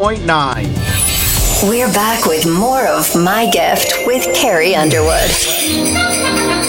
106.9. We're back with more of My Gift with Carrie Underwood.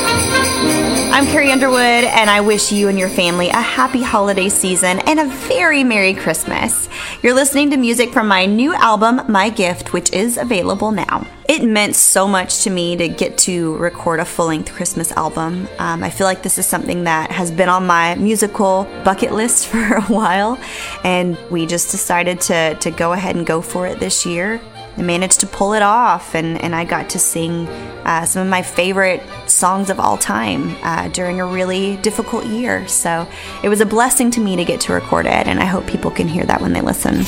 I'm Carrie Underwood, and I wish you and your family a happy holiday season and a very Merry Christmas. You're listening to music from my new album, My Gift, which is available now. It meant so much to me to get to record a full length Christmas album. Um, I feel like this is something that has been on my musical bucket list for a while, and we just decided to, to go ahead and go for it this year. I managed to pull it off, and, and I got to sing uh, some of my favorite songs of all time uh, during a really difficult year. So it was a blessing to me to get to record it, and I hope people can hear that when they listen.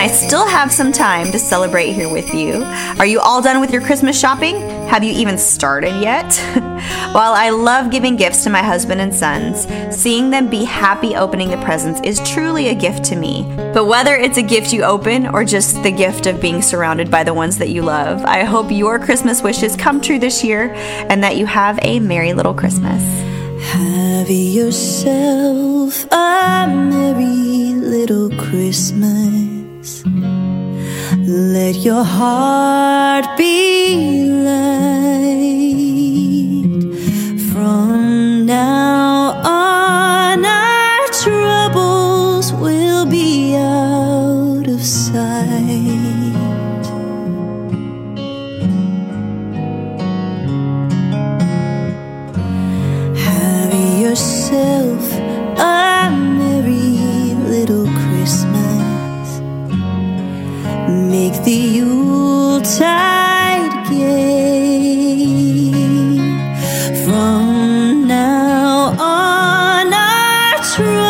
I still have some time to celebrate here with you. Are you all done with your Christmas shopping? Have you even started yet? While I love giving gifts to my husband and sons, seeing them be happy opening the presents is truly a gift to me. But whether it's a gift you open or just the gift of being surrounded by the ones that you love, I hope your Christmas wishes come true this year and that you have a merry little Christmas. Have yourself a merry little Christmas. Let your heart be light. From our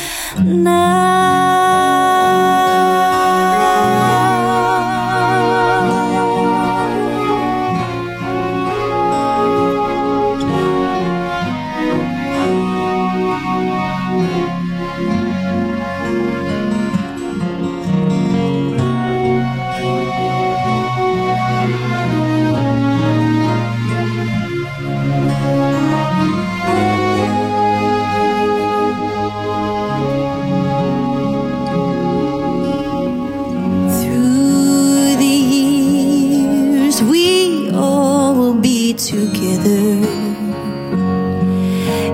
now.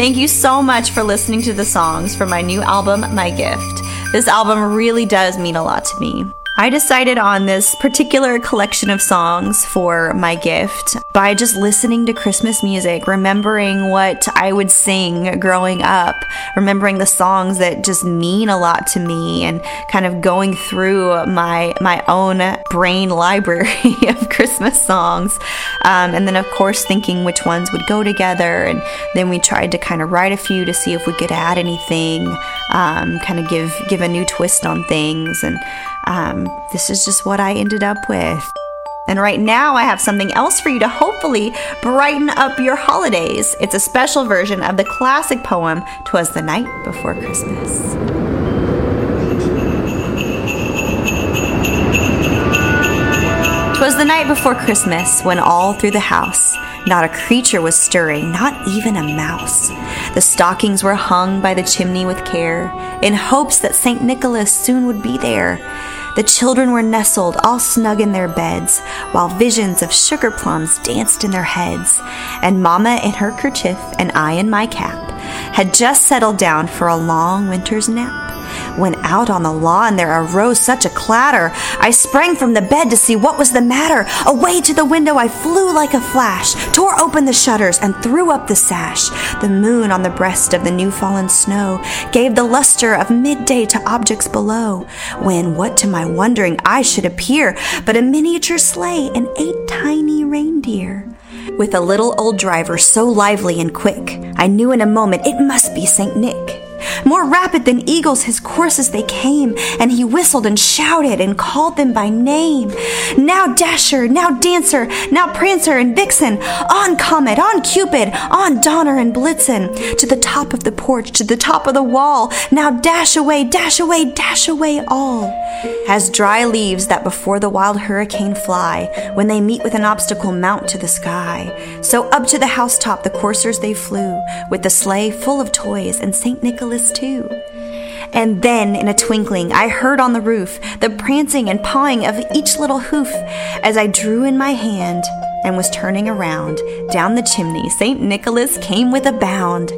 Thank you so much for listening to the songs from my new album, My Gift. This album really does mean a lot to me. I decided on this particular collection of songs for my gift by just listening to Christmas music, remembering what I would sing growing up, remembering the songs that just mean a lot to me and kind of going through my my own brain library of Christmas songs. Um, and then of course thinking which ones would go together and then we tried to kind of write a few to see if we could add anything, um, kind of give give a new twist on things and um, this is just what I ended up with. And right now, I have something else for you to hopefully brighten up your holidays. It's a special version of the classic poem, Twas the Night Before Christmas. Twas the night before Christmas when all through the house not a creature was stirring, not even a mouse. The stockings were hung by the chimney with care, in hopes that St. Nicholas soon would be there. The children were nestled all snug in their beds, while visions of sugar plums danced in their heads. And Mamma in her kerchief and I in my cap had just settled down for a long winter's nap. When out on the lawn there arose such a clatter, I sprang from the bed to see what was the matter. Away to the window I flew like a flash, tore open the shutters, and threw up the sash. The moon on the breast of the new fallen snow gave the luster of midday to objects below. When, what to my wondering eye should appear but a miniature sleigh and eight tiny reindeer? With a little old driver so lively and quick, I knew in a moment it must be St. Nick. More rapid than eagles his courses they came, and he whistled and shouted and called them by name. Now Dasher, now Dancer, now Prancer and Vixen, on Comet, on Cupid, on Donner and Blitzen, to the top of the porch, to the top of the wall. Now dash away, dash away, dash away all. As dry leaves that before the wild hurricane fly, when they meet with an obstacle mount to the sky. So up to the housetop the coursers they flew, with the sleigh full of toys and St. Nicholas too. And then, in a twinkling, I heard on the roof the prancing and pawing of each little hoof as I drew in my hand and was turning around. Down the chimney, St. Nicholas came with a bound.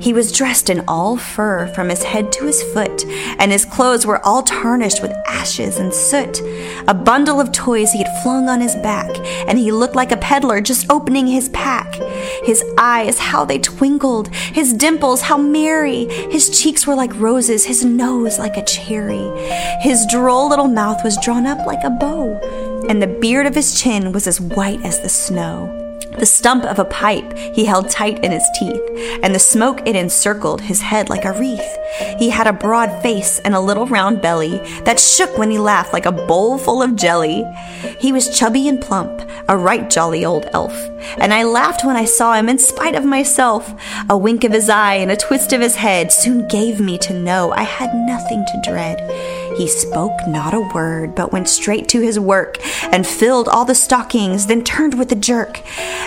He was dressed in all fur from his head to his foot, and his clothes were all tarnished with ashes and soot. A bundle of toys he had flung on his back, and he looked like a peddler just opening his pack. His eyes, how they twinkled, his dimples, how merry. His cheeks were like roses, his nose like a cherry. His droll little mouth was drawn up like a bow and the beard of his chin was as white as the snow. The stump of a pipe he held tight in his teeth, and the smoke it encircled his head like a wreath. He had a broad face and a little round belly that shook when he laughed like a bowl full of jelly. He was chubby and plump, a right jolly old elf, and I laughed when I saw him in spite of myself. A wink of his eye and a twist of his head soon gave me to know I had nothing to dread. He spoke not a word, but went straight to his work and filled all the stockings, then turned with a jerk,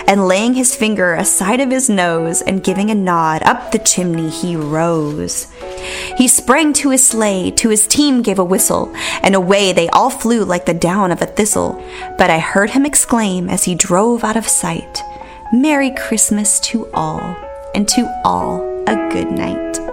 and laying his finger aside of his nose and giving a nod, up the chimney he rose. He sprang to his sleigh, to his team gave a whistle, and away they all flew like the down of a thistle. But I heard him exclaim as he drove out of sight, Merry Christmas to all, and to all a good night.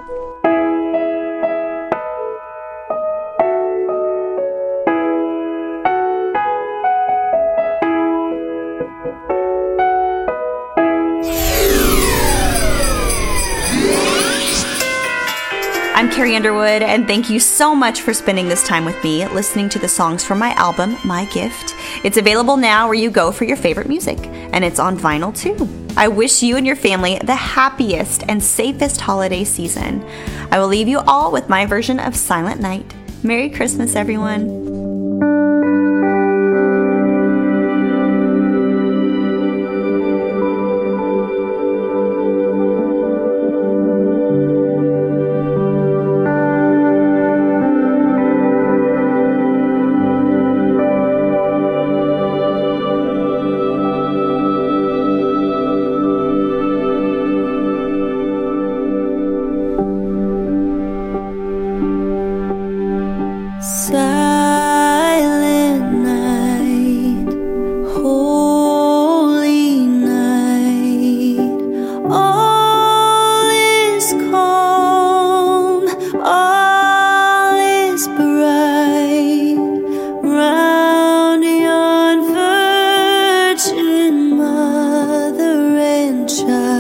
I'm Carrie Underwood, and thank you so much for spending this time with me listening to the songs from my album, My Gift. It's available now where you go for your favorite music, and it's on vinyl too. I wish you and your family the happiest and safest holiday season. I will leave you all with my version of Silent Night. Merry Christmas, everyone. Silent night, holy night, all is calm, all is bright, round yon Virgin Mother and Child.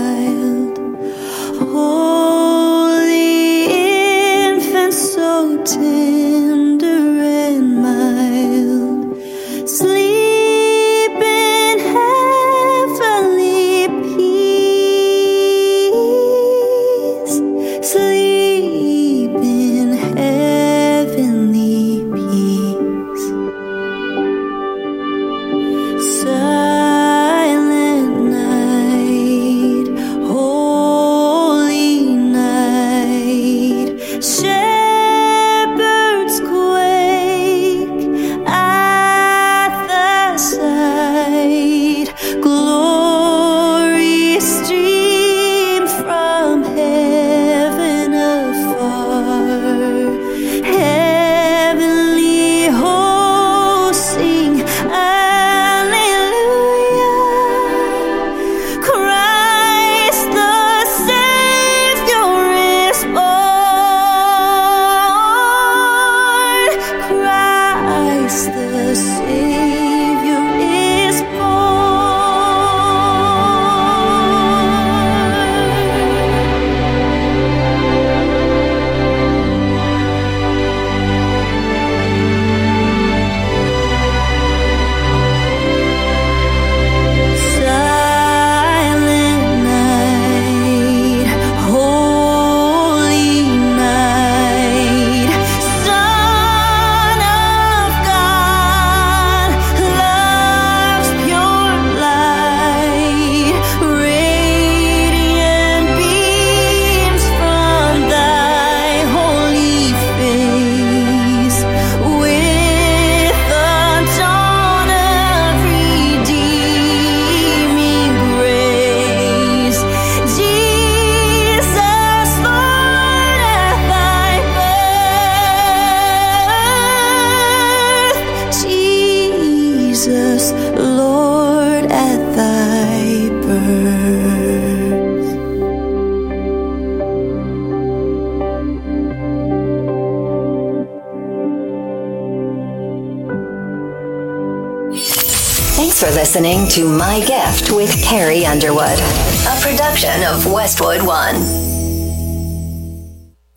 Thanks for listening to My Gift with Carrie Underwood, a production of Westwood One.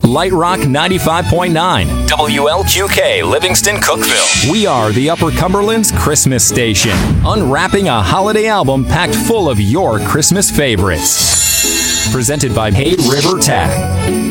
Light Rock 95.9, WLQK, Livingston, Cookeville. We are the Upper Cumberland's Christmas station, unwrapping a holiday album packed full of your Christmas favorites. Presented by Hay River Tag.